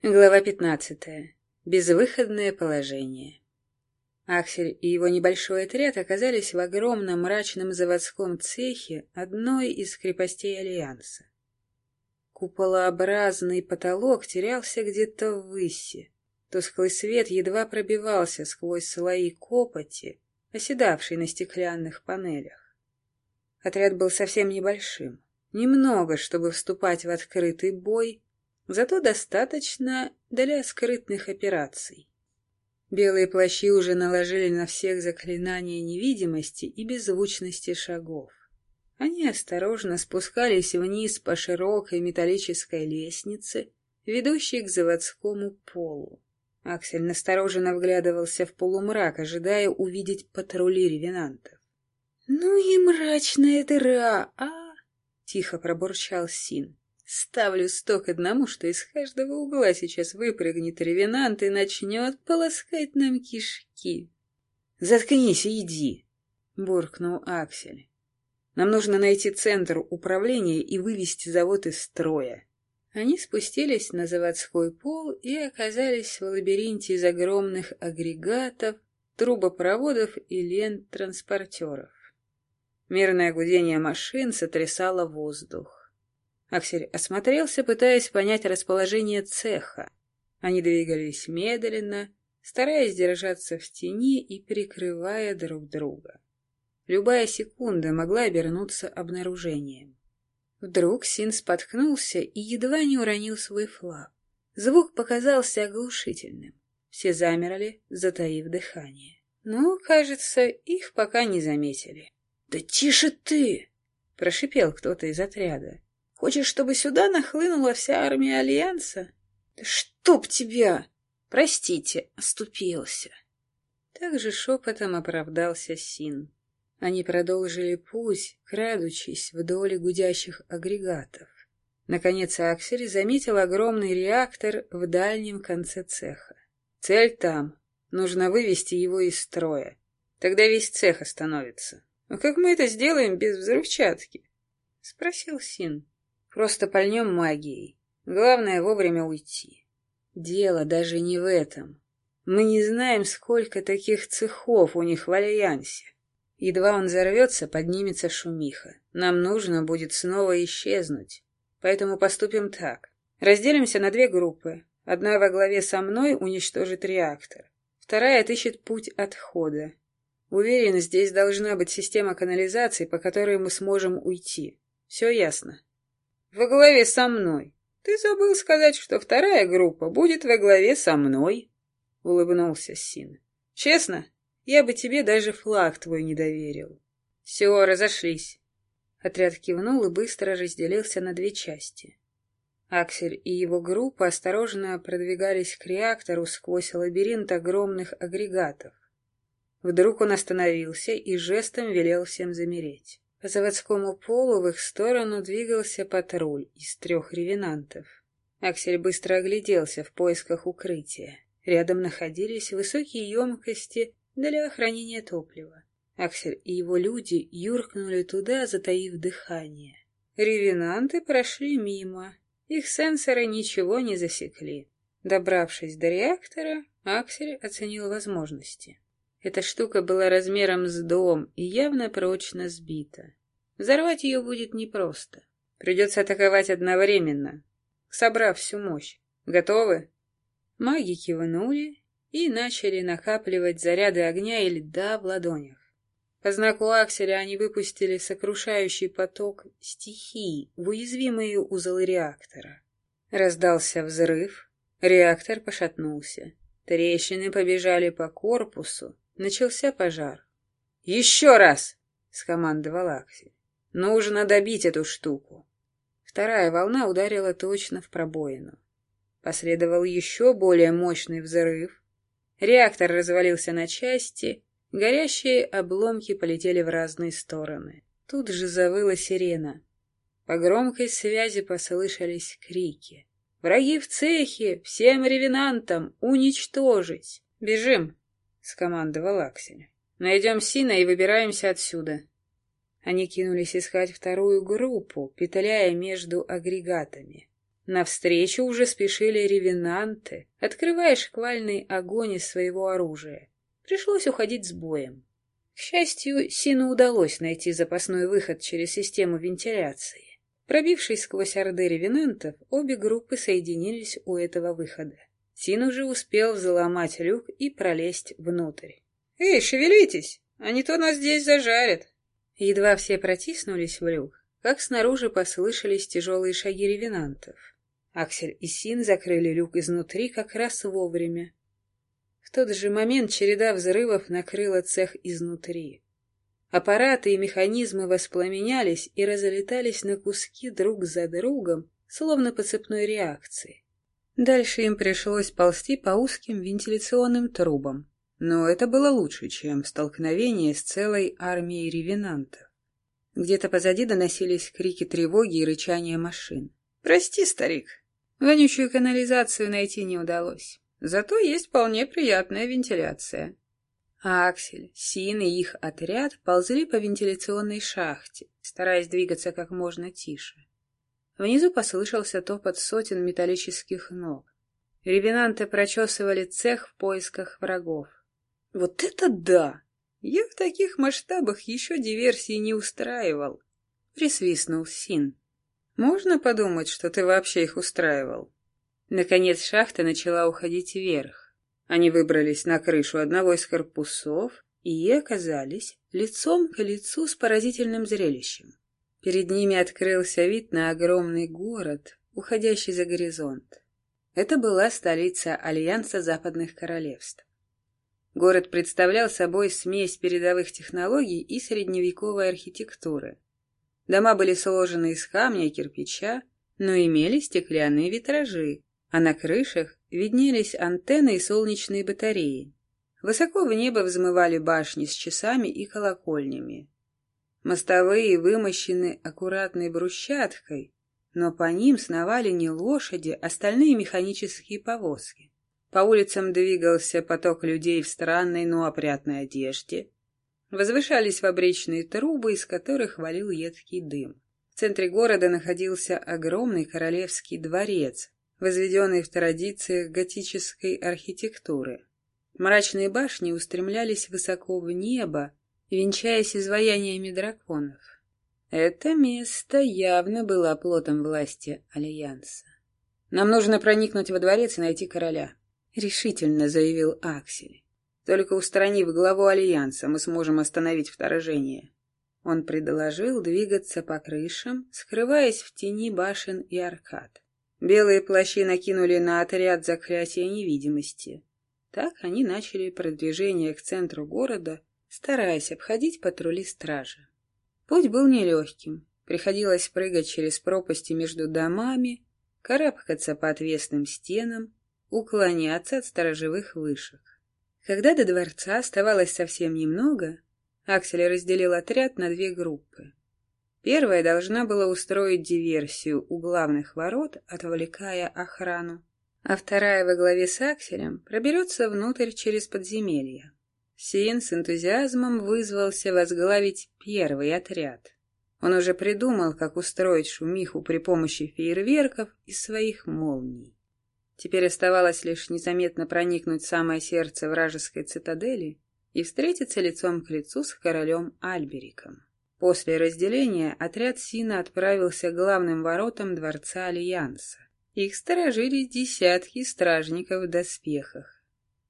Глава пятнадцатая. Безвыходное положение. Аксель и его небольшой отряд оказались в огромном мрачном заводском цехе одной из крепостей Альянса. Куполообразный потолок терялся где-то ввыси. Тусклый свет едва пробивался сквозь слои копоти, оседавшей на стеклянных панелях. Отряд был совсем небольшим. Немного, чтобы вступать в открытый бой — Зато достаточно для скрытных операций. Белые плащи уже наложили на всех заклинания невидимости и беззвучности шагов. Они осторожно спускались вниз по широкой металлической лестнице, ведущей к заводскому полу. Аксель настороженно вглядывался в полумрак, ожидая увидеть патрули ревенантов. — Ну и мрачная дыра, а! — тихо пробурчал Син. Ставлю сто к одному, что из каждого угла сейчас выпрыгнет ревенант и начнет полоскать нам кишки. — Заткнись и иди, — буркнул Аксель. — Нам нужно найти центр управления и вывести завод из строя. Они спустились на заводской пол и оказались в лабиринте из огромных агрегатов, трубопроводов и лент транспортеров. Мирное гудение машин сотрясало воздух. Аксель осмотрелся, пытаясь понять расположение цеха. Они двигались медленно, стараясь держаться в тени и прикрывая друг друга. Любая секунда могла обернуться обнаружением. Вдруг Син споткнулся и едва не уронил свой флаг. Звук показался оглушительным. Все замерли, затаив дыхание. Но, кажется, их пока не заметили. — Да тише ты! — прошипел кто-то из отряда. Хочешь, чтобы сюда нахлынула вся армия Альянса? Да чтоб тебя! Простите, оступился. Так же шепотом оправдался Син. Они продолжили путь, крадучись вдоль гудящих агрегатов. Наконец Аксель заметил огромный реактор в дальнем конце цеха. Цель там. Нужно вывести его из строя. Тогда весь цех остановится. «А как мы это сделаем без взрывчатки?» — спросил Син. Просто пальнем магией. Главное вовремя уйти. Дело даже не в этом. Мы не знаем, сколько таких цехов у них в Альянсе. Едва он взорвется, поднимется шумиха. Нам нужно будет снова исчезнуть. Поэтому поступим так. Разделимся на две группы. Одна во главе со мной уничтожит реактор. Вторая отыщет путь отхода. Уверен, здесь должна быть система канализации, по которой мы сможем уйти. Все ясно? Во главе со мной. Ты забыл сказать, что вторая группа будет во главе со мной, — улыбнулся Син. Честно, я бы тебе даже флаг твой не доверил. Все, разошлись. Отряд кивнул и быстро разделился на две части. Аксель и его группа осторожно продвигались к реактору сквозь лабиринт огромных агрегатов. Вдруг он остановился и жестом велел всем замереть. По заводскому полу в их сторону двигался патруль из трех ревенантов. Аксель быстро огляделся в поисках укрытия. Рядом находились высокие емкости для хранения топлива. Аксель и его люди юркнули туда, затаив дыхание. Ревенанты прошли мимо. Их сенсоры ничего не засекли. Добравшись до реактора, Аксель оценил возможности. Эта штука была размером с дом и явно прочно сбита. Взорвать ее будет непросто. Придется атаковать одновременно, собрав всю мощь. Готовы? Маги кивнули и начали накапливать заряды огня и льда в ладонях. По знаку Акселя они выпустили сокрушающий поток стихий в уязвимые узлы реактора. Раздался взрыв, реактор пошатнулся. Трещины побежали по корпусу, Начался пожар. «Еще раз!» — скомандовал Аксель. «Нужно добить эту штуку». Вторая волна ударила точно в пробоину. Последовал еще более мощный взрыв. Реактор развалился на части, горящие обломки полетели в разные стороны. Тут же завыла сирена. По громкой связи послышались крики. «Враги в цехе! Всем ревенантам! Уничтожить! Бежим!» — скомандовал Аксель. «Найдем Сина и выбираемся отсюда». Они кинулись искать вторую группу, петляя между агрегатами. Навстречу уже спешили ревенанты, открывая шквальный огонь из своего оружия. Пришлось уходить с боем. К счастью, Сину удалось найти запасной выход через систему вентиляции. Пробившись сквозь орды ревенантов, обе группы соединились у этого выхода. Син уже успел взломать люк и пролезть внутрь. «Эй, шевелитесь, а не то нас здесь зажарят!» Едва все протиснулись в люк, как снаружи послышались тяжелые шаги ревенантов. Аксель и Син закрыли люк изнутри как раз вовремя. В тот же момент череда взрывов накрыла цех изнутри. Аппараты и механизмы воспламенялись и разлетались на куски друг за другом, словно по цепной реакции. Дальше им пришлось ползти по узким вентиляционным трубам, но это было лучше, чем столкновение с целой армией ревенантов. Где-то позади доносились крики тревоги и рычания машин. «Прости, старик, Вонючую канализацию найти не удалось. Зато есть вполне приятная вентиляция. А Аксель, Син и их отряд ползли по вентиляционной шахте, стараясь двигаться как можно тише. Внизу послышался топот сотен металлических ног. Ревенанты прочесывали цех в поисках врагов. «Вот это да! Я в таких масштабах еще диверсии не устраивал!» — присвистнул Син. Можно подумать, что ты вообще их устраивал. Наконец шахта начала уходить вверх. Они выбрались на крышу одного из корпусов и оказались лицом к лицу с поразительным зрелищем. Перед ними открылся вид на огромный город, уходящий за горизонт. Это была столица Альянса Западных Королевств. Город представлял собой смесь передовых технологий и средневековой архитектуры. Дома были сложены из камня и кирпича, но имели стеклянные витражи, а на крышах виднелись антенны и солнечные батареи. Высоко в небо взмывали башни с часами и колокольнями. Мостовые вымощены аккуратной брусчаткой, но по ним сновали не лошади, а стальные механические повозки. По улицам двигался поток людей в странной, но опрятной одежде, Возвышались фабричные трубы, из которых валил едкий дым. В центре города находился огромный королевский дворец, возведенный в традициях готической архитектуры. Мрачные башни устремлялись высоко в небо, венчаясь изваяниями драконов. Это место явно было оплотом власти Альянса. «Нам нужно проникнуть во дворец и найти короля», — решительно заявил Аксель. Только устранив главу Альянса, мы сможем остановить вторжение. Он предложил двигаться по крышам, скрываясь в тени башен и аркад. Белые плащи накинули на отряд заклятия невидимости. Так они начали продвижение к центру города, стараясь обходить патрули стражи. Путь был нелегким. Приходилось прыгать через пропасти между домами, карабкаться по отвесным стенам, уклоняться от сторожевых вышек. Когда до дворца оставалось совсем немного, Аксель разделил отряд на две группы. Первая должна была устроить диверсию у главных ворот, отвлекая охрану, а вторая во главе с Акселем проберется внутрь через подземелье. Син с энтузиазмом вызвался возглавить первый отряд. Он уже придумал, как устроить шумиху при помощи фейерверков и своих молний. Теперь оставалось лишь незаметно проникнуть в самое сердце вражеской цитадели и встретиться лицом к лицу с королем Альбериком. После разделения отряд Сина отправился к главным воротам дворца Альянса. Их сторожили десятки стражников в доспехах.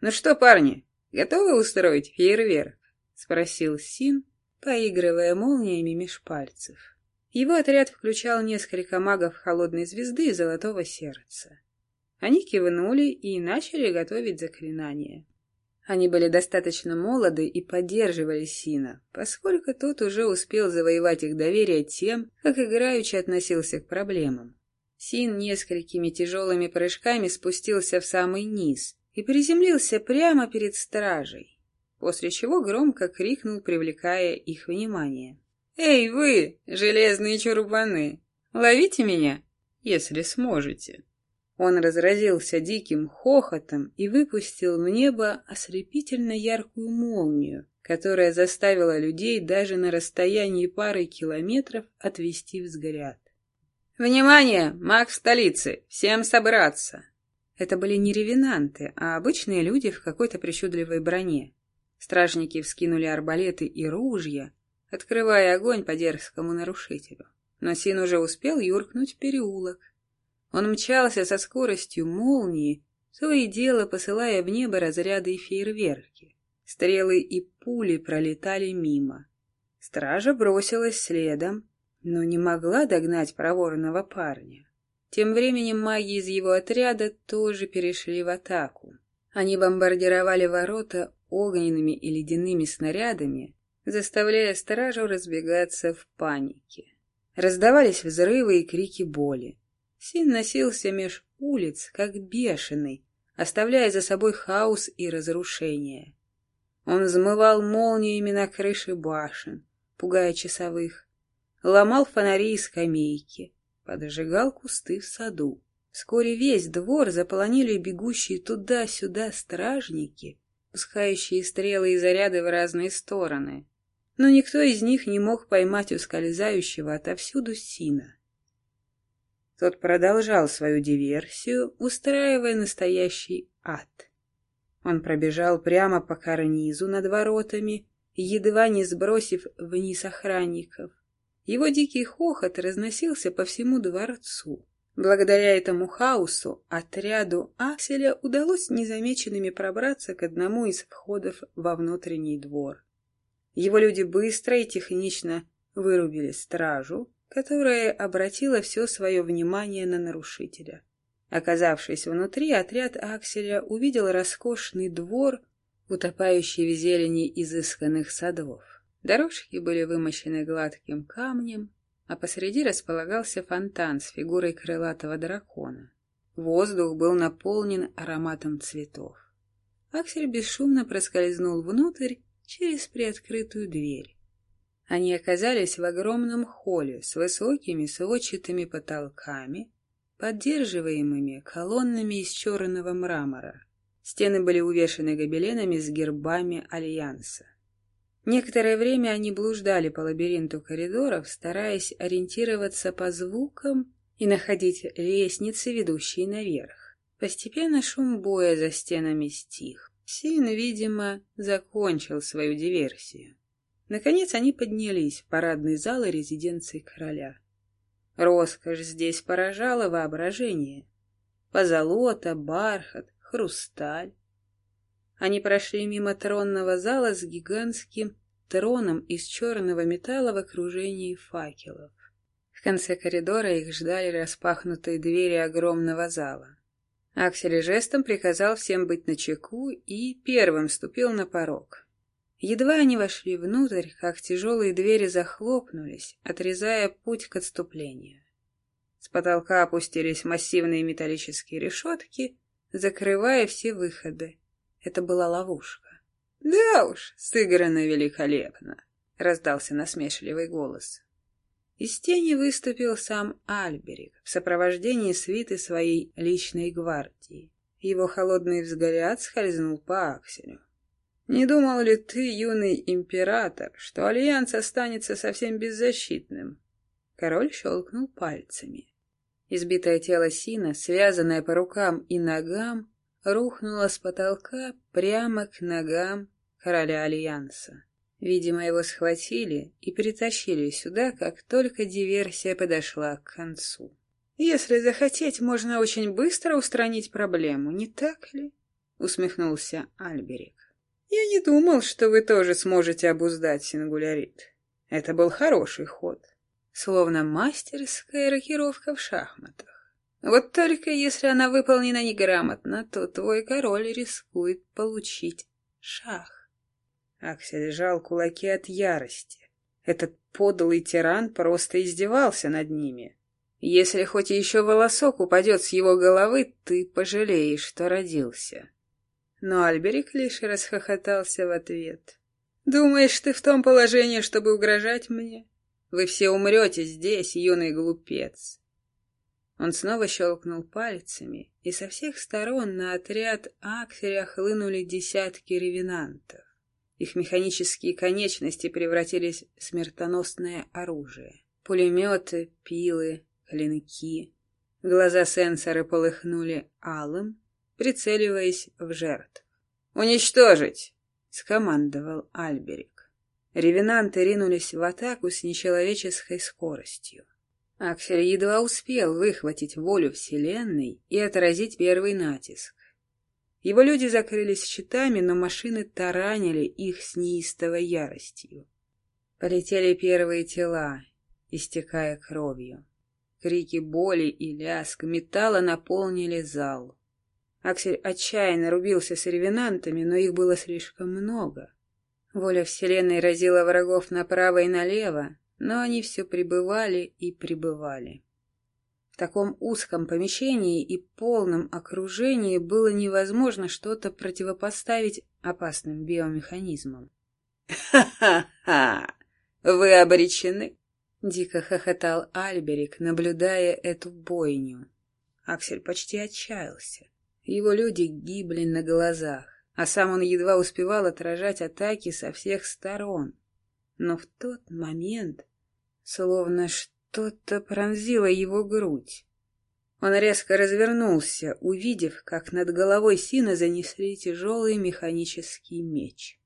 «Ну что, парни, готовы устроить фейерверк?» — спросил Син, поигрывая молниями меж пальцев. Его отряд включал несколько магов Холодной Звезды и Золотого Сердца. Они кивнули и начали готовить заклинания. Они были достаточно молоды и поддерживали Сина, поскольку тот уже успел завоевать их доверие тем, как играючи относился к проблемам. Син несколькими тяжелыми прыжками спустился в самый низ и приземлился прямо перед стражей, после чего громко крикнул, привлекая их внимание. «Эй вы, железные чурбаны, ловите меня, если сможете!» Он разразился диким хохотом и выпустил в небо ослепительно яркую молнию, которая заставила людей даже на расстоянии пары километров отвести взгляд. «Внимание! Маг в столице! Всем собраться!» Это были не ревенанты, а обычные люди в какой-то причудливой броне. Стражники вскинули арбалеты и ружья, открывая огонь по дерзкому нарушителю. Но Син уже успел юркнуть в переулок. Он мчался со скоростью молнии, то и дело посылая в небо разряды и фейерверки. Стрелы и пули пролетали мимо. Стража бросилась следом, но не могла догнать проворного парня. Тем временем маги из его отряда тоже перешли в атаку. Они бомбардировали ворота огненными и ледяными снарядами, заставляя стражу разбегаться в панике. Раздавались взрывы и крики боли. Син носился меж улиц, как бешеный, оставляя за собой хаос и разрушение. Он взмывал молниями на крыши башен, пугая часовых, ломал фонари и скамейки, поджигал кусты в саду. Вскоре весь двор заполонили бегущие туда-сюда стражники, пускающие стрелы и заряды в разные стороны. Но никто из них не мог поймать ускользающего отовсюду Сина. Тот продолжал свою диверсию, устраивая настоящий ад. Он пробежал прямо по карнизу над воротами, едва не сбросив вниз охранников. Его дикий хохот разносился по всему дворцу. Благодаря этому хаосу отряду Акселя удалось незамеченными пробраться к одному из входов во внутренний двор. Его люди быстро и технично вырубили стражу, которая обратила все свое внимание на нарушителя. Оказавшись внутри, отряд Акселя увидел роскошный двор, утопающий в зелени изысканных садов. Дорожки были вымощены гладким камнем, а посреди располагался фонтан с фигурой крылатого дракона. Воздух был наполнен ароматом цветов. Аксель бесшумно проскользнул внутрь через приоткрытую дверь. Они оказались в огромном холле с высокими сводчатыми потолками, поддерживаемыми колоннами из черного мрамора. Стены были увешаны гобеленами с гербами Альянса. Некоторое время они блуждали по лабиринту коридоров, стараясь ориентироваться по звукам и находить лестницы, ведущие наверх. Постепенно шум боя за стенами стих. Син, видимо, закончил свою диверсию. Наконец они поднялись в парадный зал резиденции короля. Роскошь здесь поражала воображение. Позолота, бархат, хрусталь. Они прошли мимо тронного зала с гигантским троном из черного металла в окружении факелов. В конце коридора их ждали распахнутые двери огромного зала. Аксель жестом приказал всем быть начеку и первым ступил на порог. Едва они вошли внутрь, как тяжелые двери захлопнулись, отрезая путь к отступлению. С потолка опустились массивные металлические решетки, закрывая все выходы. Это была ловушка. «Да уж, сыграно великолепно!» — раздался насмешливый голос. Из тени выступил сам Альберик в сопровождении свиты своей личной гвардии. Его холодный взгляд скользнул по Акселю. «Не думал ли ты, юный император, что Альянс останется совсем беззащитным?» Король щелкнул пальцами. Избитое тело Сина, связанное по рукам и ногам, рухнула с потолка прямо к ногам короля Альянса. Видимо, его схватили и притащили сюда, как только диверсия подошла к концу. «Если захотеть, можно очень быстро устранить проблему, не так ли?» — усмехнулся Альберик. «Я не думал, что вы тоже сможете обуздать сингулярит. Это был хороший ход, словно мастерская рокировка в шахматах. Вот только если она выполнена неграмотно, то твой король рискует получить шах. Аксель сжал кулаки от ярости. Этот подлый тиран просто издевался над ними. Если хоть еще волосок упадет с его головы, ты пожалеешь, что родился. Но Альберик лишь расхохотался в ответ. «Думаешь, ты в том положении, чтобы угрожать мне? Вы все умрете здесь, юный глупец. Он снова щелкнул пальцами, и со всех сторон на отряд Акселя хлынули десятки ревенантов. Их механические конечности превратились в смертоносное оружие. Пулеметы, пилы, клинки. Глаза сенсора полыхнули алым, прицеливаясь в жертв. «Уничтожить!» — скомандовал Альберик. Ревенанты ринулись в атаку с нечеловеческой скоростью. Аксель едва успел выхватить волю Вселенной и отразить первый натиск. Его люди закрылись щитами, но машины таранили их с неистовой яростью. Полетели первые тела, истекая кровью. Крики боли и лязг металла наполнили зал. Аксель отчаянно рубился с ревенантами, но их было слишком много. Воля Вселенной разила врагов направо и налево, но они все пребывали и пребывали. В таком узком помещении и полном окружении было невозможно что-то противопоставить опасным биомеханизмам. «Ха-ха-ха! Вы обречены!» — дико хохотал Альберик, наблюдая эту бойню. Аксель почти отчаялся. Его люди гибли на глазах, а сам он едва успевал отражать атаки со всех сторон. Но в тот момент словно что-то пронзило его грудь. Он резко развернулся, увидев, как над головой Сина занесли тяжелый механический меч.